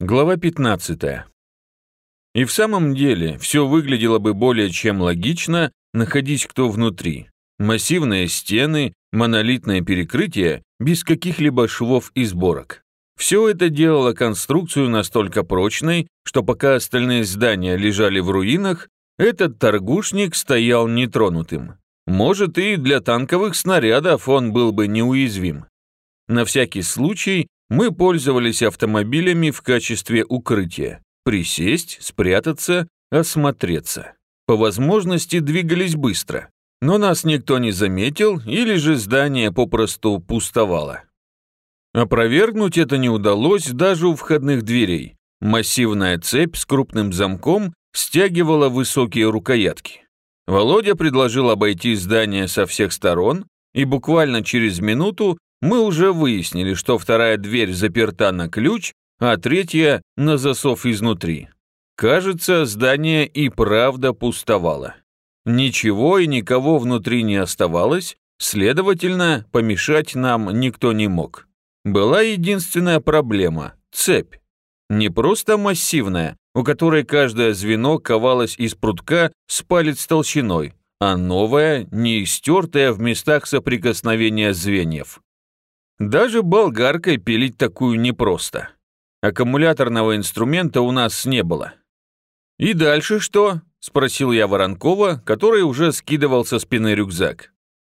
Глава 15. И в самом деле, все выглядело бы более чем логично, находись кто внутри. Массивные стены, монолитное перекрытие, без каких-либо швов и сборок. Все это делало конструкцию настолько прочной, что пока остальные здания лежали в руинах, этот торгушник стоял нетронутым. Может, и для танковых снарядов он был бы неуязвим. На всякий случай мы пользовались автомобилями в качестве укрытия. Присесть, спрятаться, осмотреться. По возможности двигались быстро. Но нас никто не заметил, или же здание попросту пустовало. Опровергнуть это не удалось даже у входных дверей. Массивная цепь с крупным замком стягивала высокие рукоятки. Володя предложил обойти здание со всех сторон, и буквально через минуту мы уже выяснили, что вторая дверь заперта на ключ, а третья – на засов изнутри. Кажется, здание и правда пустовало. Ничего и никого внутри не оставалось, следовательно, помешать нам никто не мог. Была единственная проблема – цепь. Не просто массивная, у которой каждое звено ковалось из прутка с палец толщиной, а новая, не истертая в местах соприкосновения звеньев. Даже болгаркой пилить такую непросто. Аккумуляторного инструмента у нас не было. «И дальше что?» – спросил я Воронкова, который уже скидывал со спины рюкзак.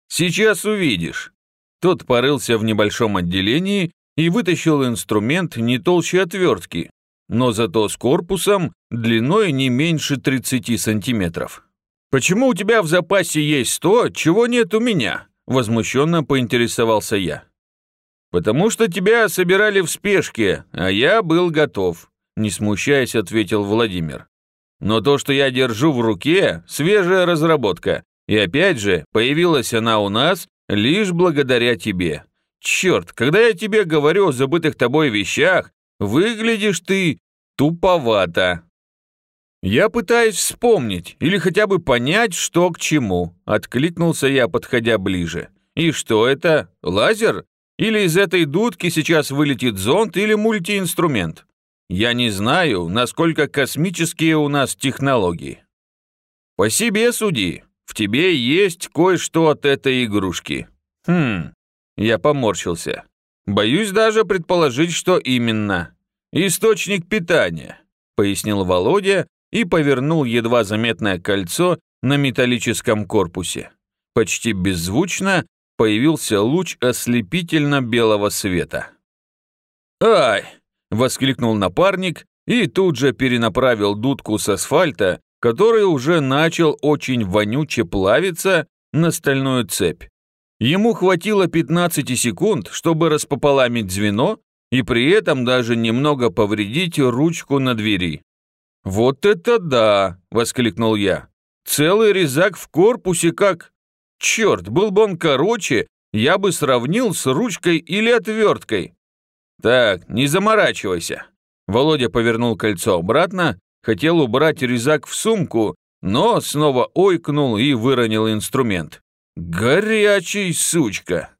«Сейчас увидишь». Тот порылся в небольшом отделении и вытащил инструмент не толще отвертки, но зато с корпусом длиной не меньше 30 сантиметров. «Почему у тебя в запасе есть то, чего нет у меня?» – возмущенно поинтересовался я. «Потому что тебя собирали в спешке, а я был готов», не смущаясь, ответил Владимир. «Но то, что я держу в руке, свежая разработка, и опять же, появилась она у нас лишь благодаря тебе. Черт, когда я тебе говорю о забытых тобой вещах, выглядишь ты туповато». «Я пытаюсь вспомнить или хотя бы понять, что к чему», откликнулся я, подходя ближе. «И что это? Лазер? Или из этой дудки сейчас вылетит зонд или мультиинструмент. Я не знаю, насколько космические у нас технологии. По себе суди, в тебе есть кое-что от этой игрушки. Хм, я поморщился. Боюсь даже предположить, что именно. Источник питания, пояснил Володя и повернул едва заметное кольцо на металлическом корпусе. Почти беззвучно появился луч ослепительно-белого света. «Ай!» — воскликнул напарник и тут же перенаправил дудку с асфальта, который уже начал очень вонюче плавиться, на стальную цепь. Ему хватило 15 секунд, чтобы распополамить звено и при этом даже немного повредить ручку на двери. «Вот это да!» — воскликнул я. «Целый резак в корпусе как...» Черт, был бы он короче, я бы сравнил с ручкой или отверткой. Так, не заморачивайся. Володя повернул кольцо обратно, хотел убрать резак в сумку, но снова ойкнул и выронил инструмент. Горячий, сучка!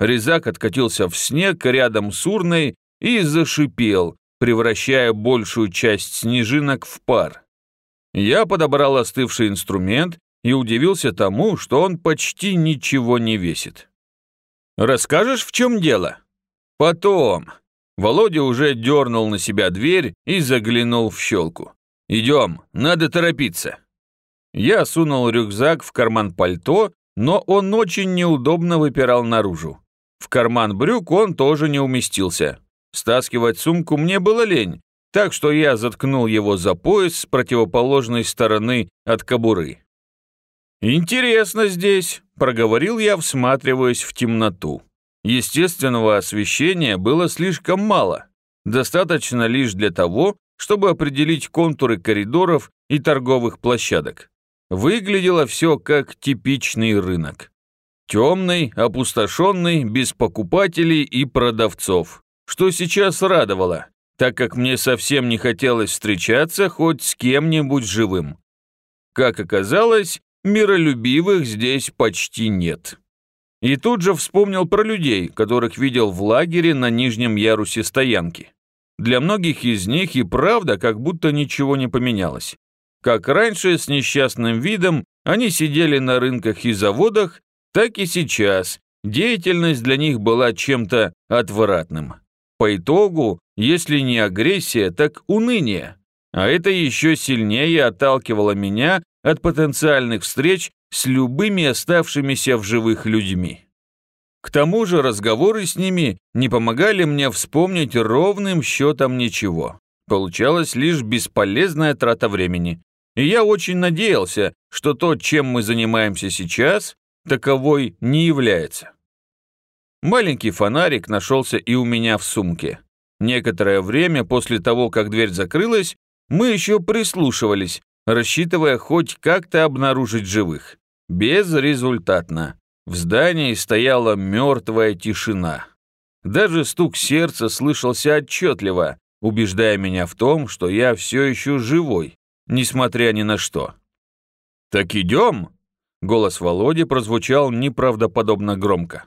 Резак откатился в снег рядом с урной и зашипел, превращая большую часть снежинок в пар. Я подобрал остывший инструмент и удивился тому, что он почти ничего не весит. «Расскажешь, в чем дело?» «Потом». Володя уже дернул на себя дверь и заглянул в щелку. «Идем, надо торопиться». Я сунул рюкзак в карман пальто, но он очень неудобно выпирал наружу. В карман брюк он тоже не уместился. Стаскивать сумку мне было лень, так что я заткнул его за пояс с противоположной стороны от кобуры. «Интересно здесь», — проговорил я, всматриваясь в темноту. Естественного освещения было слишком мало, достаточно лишь для того, чтобы определить контуры коридоров и торговых площадок. Выглядело все как типичный рынок. Темный, опустошенный, без покупателей и продавцов. Что сейчас радовало, так как мне совсем не хотелось встречаться хоть с кем-нибудь живым. Как оказалось, миролюбивых здесь почти нет. И тут же вспомнил про людей, которых видел в лагере на нижнем ярусе стоянки. для многих из них и правда как будто ничего не поменялось. Как раньше с несчастным видом они сидели на рынках и заводах, так и сейчас деятельность для них была чем-то отвратным. По итогу, если не агрессия, так уныние. А это еще сильнее отталкивало меня от потенциальных встреч с любыми оставшимися в живых людьми. К тому же разговоры с ними не помогали мне вспомнить ровным счетом ничего. Получалась лишь бесполезная трата времени. И я очень надеялся, что то, чем мы занимаемся сейчас, таковой не является. Маленький фонарик нашелся и у меня в сумке. Некоторое время после того, как дверь закрылась, мы еще прислушивались, рассчитывая хоть как-то обнаружить живых. Безрезультатно. В здании стояла мертвая тишина. Даже стук сердца слышался отчетливо, убеждая меня в том, что я все еще живой, несмотря ни на что. «Так идем?» Голос Володи прозвучал неправдоподобно громко.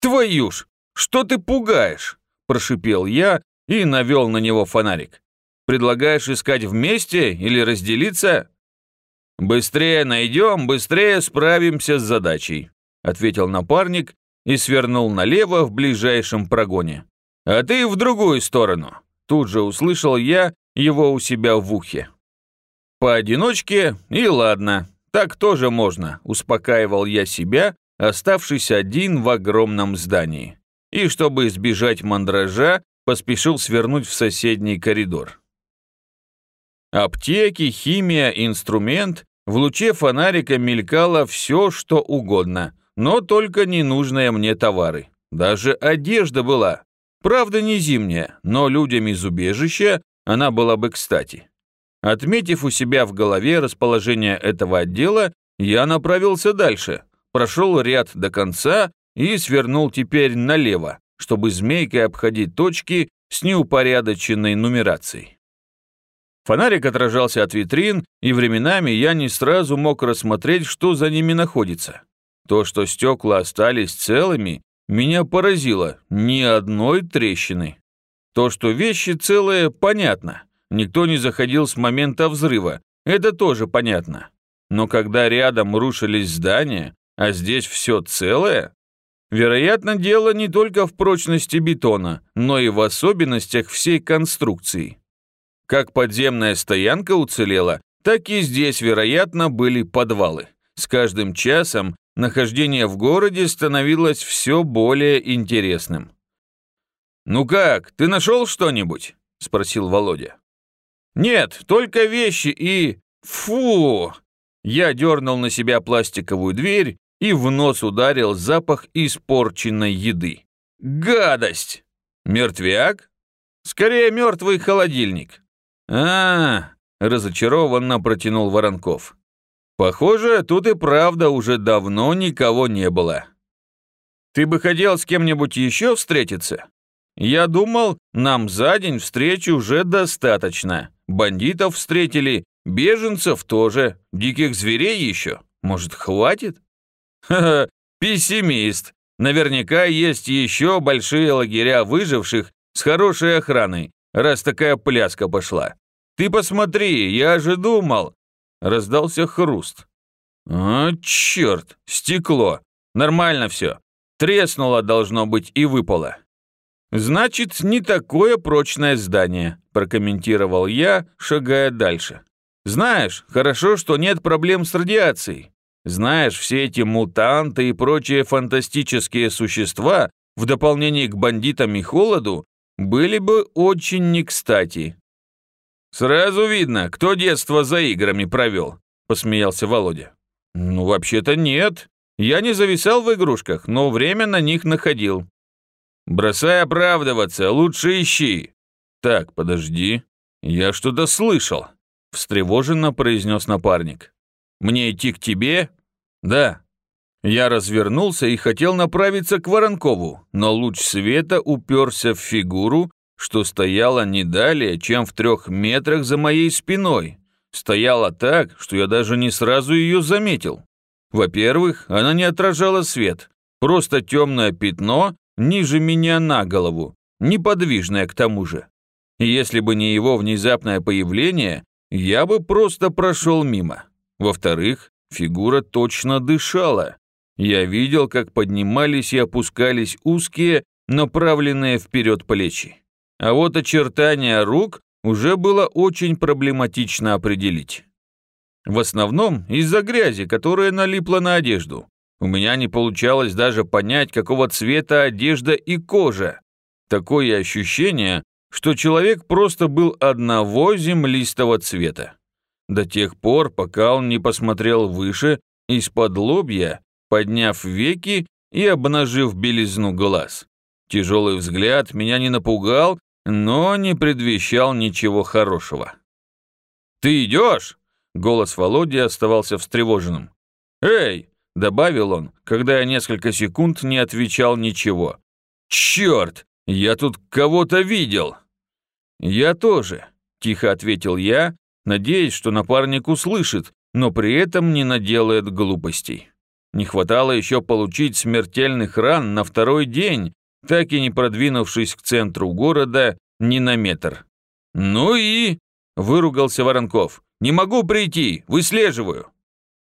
«Твою ж, что ты пугаешь?» Прошипел я и навел на него фонарик. «Предлагаешь искать вместе или разделиться?» «Быстрее найдем, быстрее справимся с задачей», ответил напарник и свернул налево в ближайшем прогоне. «А ты в другую сторону», тут же услышал я его у себя в ухе. «Поодиночке и ладно, так тоже можно», успокаивал я себя, оставшись один в огромном здании. И чтобы избежать мандража, поспешил свернуть в соседний коридор. Аптеки, химия, инструмент, в луче фонарика мелькало все, что угодно, но только ненужные мне товары. Даже одежда была. Правда, не зимняя, но людям из убежища она была бы кстати. Отметив у себя в голове расположение этого отдела, я направился дальше, прошел ряд до конца и свернул теперь налево, чтобы змейкой обходить точки с неупорядоченной нумерацией. Фонарик отражался от витрин, и временами я не сразу мог рассмотреть, что за ними находится. То, что стекла остались целыми, меня поразило, ни одной трещины. То, что вещи целые, понятно. Никто не заходил с момента взрыва, это тоже понятно. Но когда рядом рушились здания, а здесь все целое, вероятно, дело не только в прочности бетона, но и в особенностях всей конструкции. Как подземная стоянка уцелела, так и здесь, вероятно, были подвалы. С каждым часом нахождение в городе становилось все более интересным. «Ну как, ты нашел что-нибудь?» – спросил Володя. «Нет, только вещи и... Фу!» Я дернул на себя пластиковую дверь и в нос ударил запах испорченной еды. «Гадость! Мертвяк? Скорее мертвый холодильник а, разочарованно протянул Воронков. «Похоже, тут и правда уже давно никого не было. Ты бы хотел с кем-нибудь еще встретиться? Я думал, нам за день встречи уже достаточно. Бандитов встретили, беженцев тоже, диких зверей еще. Может, хватит?» «Ха-ха, пессимист. Наверняка есть еще большие лагеря выживших с хорошей охраной, раз такая пляска пошла. Ты посмотри, я же думал!» Раздался хруст. «А, черт, стекло! Нормально все. Треснуло, должно быть, и выпало». «Значит, не такое прочное здание», прокомментировал я, шагая дальше. «Знаешь, хорошо, что нет проблем с радиацией. Знаешь, все эти мутанты и прочие фантастические существа, в дополнение к бандитам и холоду, были бы очень не кстати. «Сразу видно, кто детство за играми провел», – посмеялся Володя. «Ну, вообще-то нет. Я не зависал в игрушках, но время на них находил». «Бросай оправдываться, лучше ищи». «Так, подожди. Я что-то слышал», – встревоженно произнес напарник. «Мне идти к тебе?» «Да». Я развернулся и хотел направиться к Воронкову, но луч света уперся в фигуру, что стояла не далее, чем в трех метрах за моей спиной. Стояла так, что я даже не сразу ее заметил. Во-первых, она не отражала свет, просто темное пятно ниже меня на голову, неподвижное к тому же. Если бы не его внезапное появление, я бы просто прошел мимо. Во-вторых, фигура точно дышала. Я видел, как поднимались и опускались узкие, направленные вперед плечи. А вот очертания рук уже было очень проблематично определить. В основном из-за грязи, которая налипла на одежду. У меня не получалось даже понять, какого цвета одежда и кожа. Такое ощущение, что человек просто был одного землистого цвета. До тех пор, пока он не посмотрел выше, из-под лобья, подняв веки и обнажив белизну глаз. Тяжелый взгляд меня не напугал, но не предвещал ничего хорошего. «Ты идешь?» — голос Володи оставался встревоженным. «Эй!» — добавил он, когда я несколько секунд не отвечал ничего. «Черт! Я тут кого-то видел!» «Я тоже», — тихо ответил я, надеясь, что напарник услышит, но при этом не наделает глупостей. Не хватало еще получить смертельных ран на второй день, так и не продвинувшись к центру города ни на метр. «Ну и...» — выругался Воронков. «Не могу прийти, выслеживаю».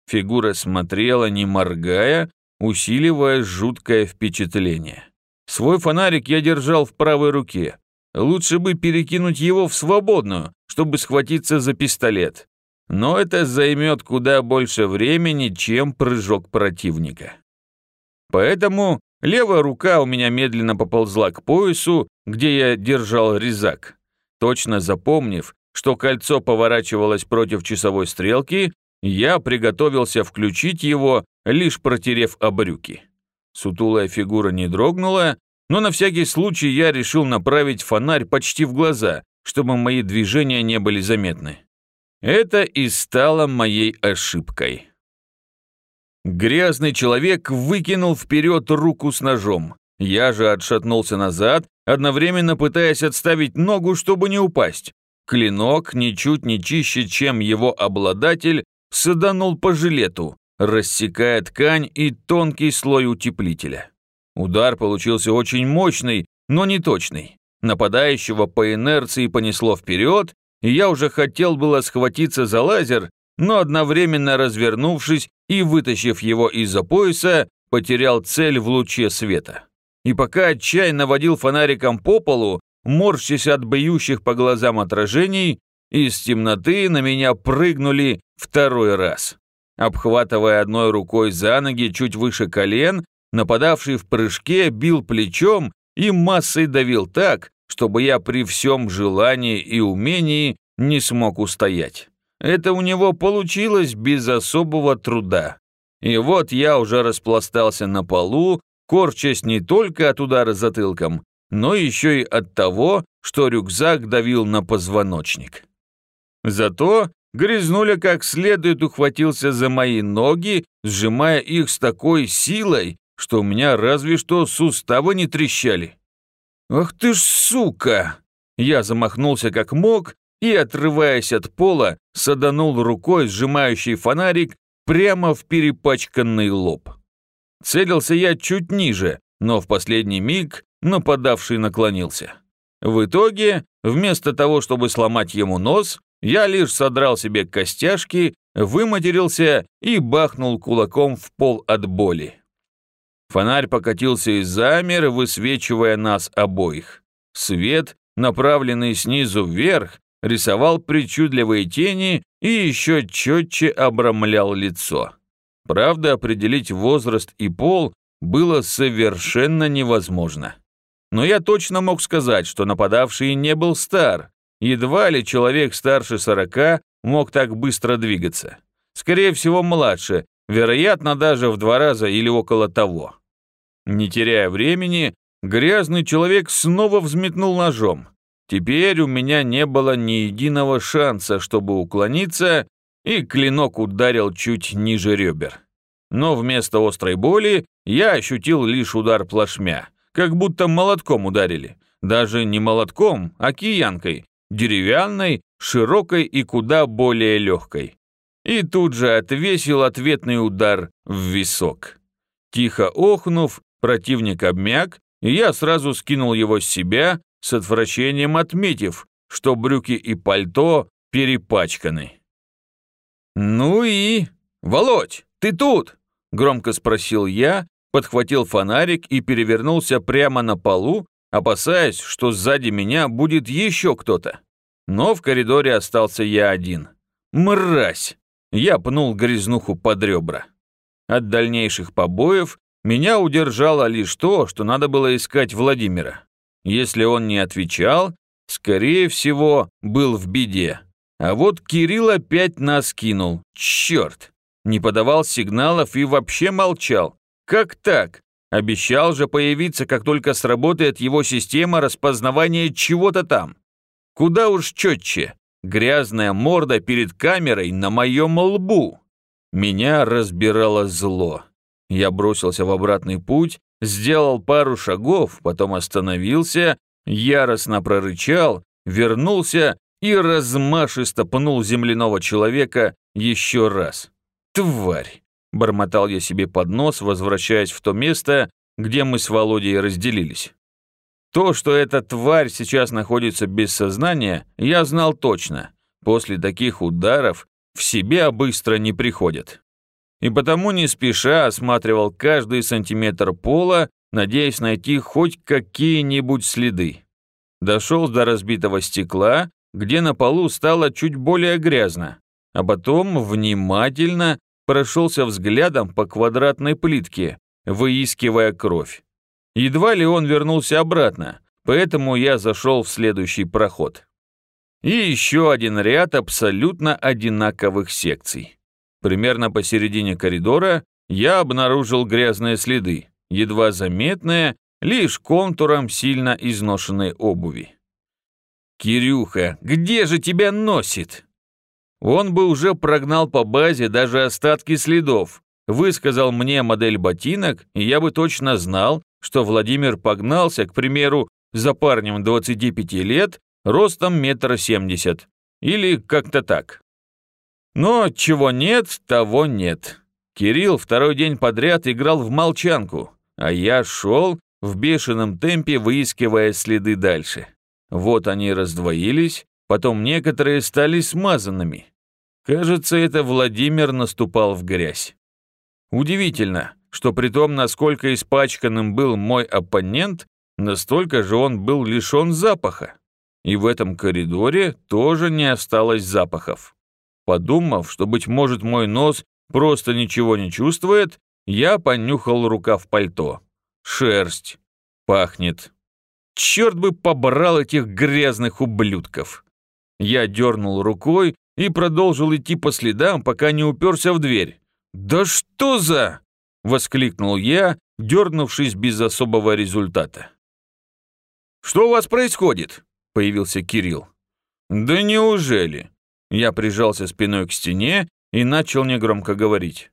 Фигура смотрела, не моргая, усиливая жуткое впечатление. Свой фонарик я держал в правой руке. Лучше бы перекинуть его в свободную, чтобы схватиться за пистолет. Но это займет куда больше времени, чем прыжок противника. Поэтому левая рука у меня медленно поползла к поясу, где я держал резак. Точно запомнив, что кольцо поворачивалось против часовой стрелки, я приготовился включить его, лишь протерев об брюки. Сутулая фигура не дрогнула, но на всякий случай я решил направить фонарь почти в глаза, чтобы мои движения не были заметны. Это и стало моей ошибкой. Грязный человек выкинул вперед руку с ножом. Я же отшатнулся назад, одновременно пытаясь отставить ногу, чтобы не упасть. Клинок, ничуть не чище, чем его обладатель, саданул по жилету, рассекая ткань и тонкий слой утеплителя. Удар получился очень мощный, но не точный. Нападающего по инерции понесло вперед, и я уже хотел было схватиться за лазер, но одновременно развернувшись и вытащив его из-за пояса, потерял цель в луче света. И пока отчаянно водил фонариком по полу, морщась от бьющих по глазам отражений, из темноты на меня прыгнули второй раз. Обхватывая одной рукой за ноги чуть выше колен, нападавший в прыжке бил плечом и массой давил так, чтобы я при всем желании и умении не смог устоять. Это у него получилось без особого труда. И вот я уже распластался на полу, корчась не только от удара затылком, но еще и от того, что рюкзак давил на позвоночник. Зато Грязнуля как следует ухватился за мои ноги, сжимая их с такой силой, что у меня разве что суставы не трещали. «Ах ты ж сука!» Я замахнулся как мог и, отрываясь от пола, саданул рукой, сжимающий фонарик, прямо в перепачканный лоб. Целился я чуть ниже, но в последний миг нападавший наклонился. В итоге, вместо того, чтобы сломать ему нос, я лишь содрал себе костяшки, выматерился и бахнул кулаком в пол от боли. Фонарь покатился и замер, высвечивая нас обоих. Свет, направленный снизу вверх, рисовал причудливые тени и еще четче обрамлял лицо. Правда, определить возраст и пол было совершенно невозможно. Но я точно мог сказать, что нападавший не был стар, Едва ли человек старше сорока мог так быстро двигаться. Скорее всего, младше, вероятно, даже в два раза или около того. Не теряя времени, грязный человек снова взметнул ножом. Теперь у меня не было ни единого шанса, чтобы уклониться, и клинок ударил чуть ниже ребер. Но вместо острой боли я ощутил лишь удар плашмя, как будто молотком ударили. Даже не молотком, а киянкой, деревянной, широкой и куда более легкой. И тут же отвесил ответный удар в висок. Тихо охнув, противник обмяк, и я сразу скинул его с себя, с отвращением отметив, что брюки и пальто перепачканы. «Ну и... Володь, ты тут?» – громко спросил я, подхватил фонарик и перевернулся прямо на полу, опасаясь, что сзади меня будет еще кто-то. Но в коридоре остался я один. «Мразь!» Я пнул грязнуху под ребра. От дальнейших побоев меня удержало лишь то, что надо было искать Владимира. Если он не отвечал, скорее всего, был в беде. А вот Кирилл опять нас кинул. Черт! Не подавал сигналов и вообще молчал. Как так? Обещал же появиться, как только сработает его система распознавания чего-то там. Куда уж четче. Грязная морда перед камерой на моем лбу. Меня разбирало зло. Я бросился в обратный путь, сделал пару шагов, потом остановился, яростно прорычал, вернулся и размашисто пнул земляного человека еще раз. «Тварь!» – бормотал я себе под нос, возвращаясь в то место, где мы с Володей разделились. То, что эта тварь сейчас находится без сознания, я знал точно. После таких ударов в себя быстро не приходят. И потому не спеша осматривал каждый сантиметр пола, надеясь найти хоть какие-нибудь следы. Дошел до разбитого стекла, где на полу стало чуть более грязно, а потом внимательно прошелся взглядом по квадратной плитке, выискивая кровь. Едва ли он вернулся обратно, поэтому я зашел в следующий проход. И еще один ряд абсолютно одинаковых секций. Примерно посередине коридора я обнаружил грязные следы, едва заметные, лишь контуром сильно изношенной обуви. «Кирюха, где же тебя носит?» Он бы уже прогнал по базе даже остатки следов, высказал мне модель ботинок, и я бы точно знал, что Владимир погнался, к примеру, за парнем 25 лет, ростом метр семьдесят, или как-то так. Но чего нет, того нет. Кирилл второй день подряд играл в молчанку, а я шел в бешеном темпе, выискивая следы дальше. Вот они раздвоились, потом некоторые стали смазанными. Кажется, это Владимир наступал в грязь. Удивительно, что при том, насколько испачканным был мой оппонент, настолько же он был лишен запаха. И в этом коридоре тоже не осталось запахов. Подумав, что, быть может, мой нос просто ничего не чувствует, я понюхал рукав пальто. Шерсть. Пахнет. Черт бы побрал этих грязных ублюдков. Я дернул рукой и продолжил идти по следам, пока не уперся в дверь. «Да что за...» Воскликнул я, дернувшись без особого результата. «Что у вас происходит?» – появился Кирилл. «Да неужели?» Я прижался спиной к стене и начал негромко говорить.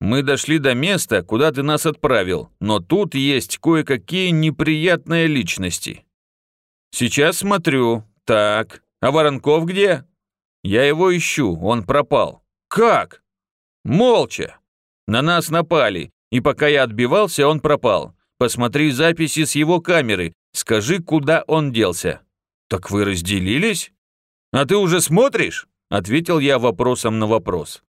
«Мы дошли до места, куда ты нас отправил, но тут есть кое-какие неприятные личности. Сейчас смотрю. Так, а Воронков где?» «Я его ищу, он пропал». «Как?» «Молча. На нас напали, и пока я отбивался, он пропал. Посмотри записи с его камеры, скажи, куда он делся». «Так вы разделились?» «А ты уже смотришь?» – ответил я вопросом на вопрос.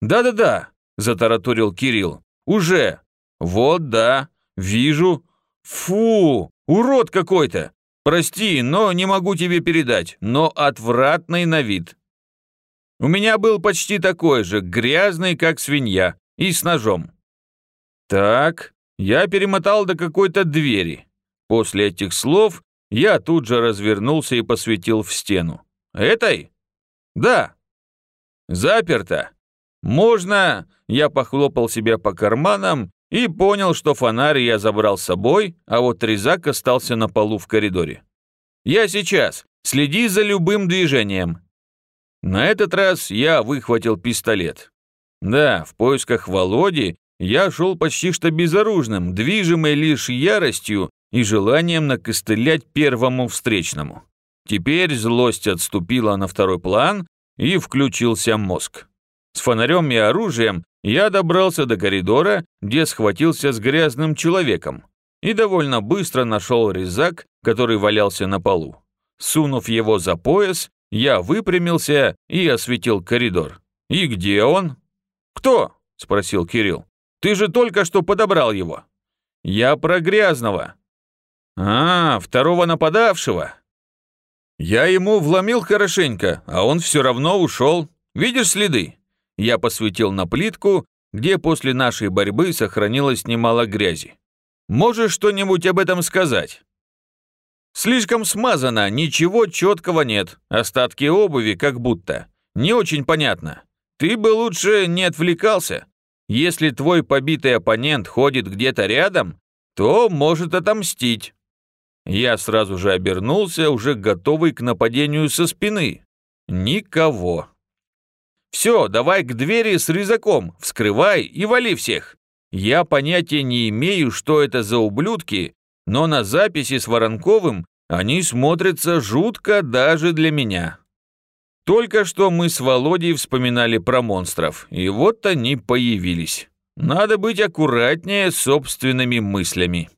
«Да-да-да», – затараторил Кирилл. «Уже. Вот, да. Вижу. Фу, урод какой-то. Прости, но не могу тебе передать, но отвратный на вид. У меня был почти такой же, грязный, как свинья и с ножом. Так, я перемотал до какой-то двери. После этих слов я тут же развернулся и посветил в стену. Этой? Да. Заперто. Можно... Я похлопал себя по карманам и понял, что фонарь я забрал с собой, а вот резак остался на полу в коридоре. Я сейчас. Следи за любым движением. На этот раз я выхватил пистолет. Да, в поисках Володи я шел почти что безоружным, движимый лишь яростью и желанием накостылять первому встречному. Теперь злость отступила на второй план, и включился мозг. С фонарем и оружием я добрался до коридора, где схватился с грязным человеком, и довольно быстро нашел резак, который валялся на полу. Сунув его за пояс, я выпрямился и осветил коридор. «И где он?» «Кто?» – спросил Кирилл. «Ты же только что подобрал его». «Я про грязного». «А, второго нападавшего?» «Я ему вломил хорошенько, а он все равно ушел. Видишь следы?» Я посветил на плитку, где после нашей борьбы сохранилось немало грязи. «Можешь что-нибудь об этом сказать?» «Слишком смазано, ничего четкого нет, остатки обуви как будто. Не очень понятно. Ты бы лучше не отвлекался. Если твой побитый оппонент ходит где-то рядом, то может отомстить». Я сразу же обернулся, уже готовый к нападению со спины. Никого. «Все, давай к двери с рюкзаком, вскрывай и вали всех. Я понятия не имею, что это за ублюдки, но на записи с Воронковым они смотрятся жутко даже для меня». Только что мы с Володей вспоминали про монстров, и вот они появились. Надо быть аккуратнее с собственными мыслями.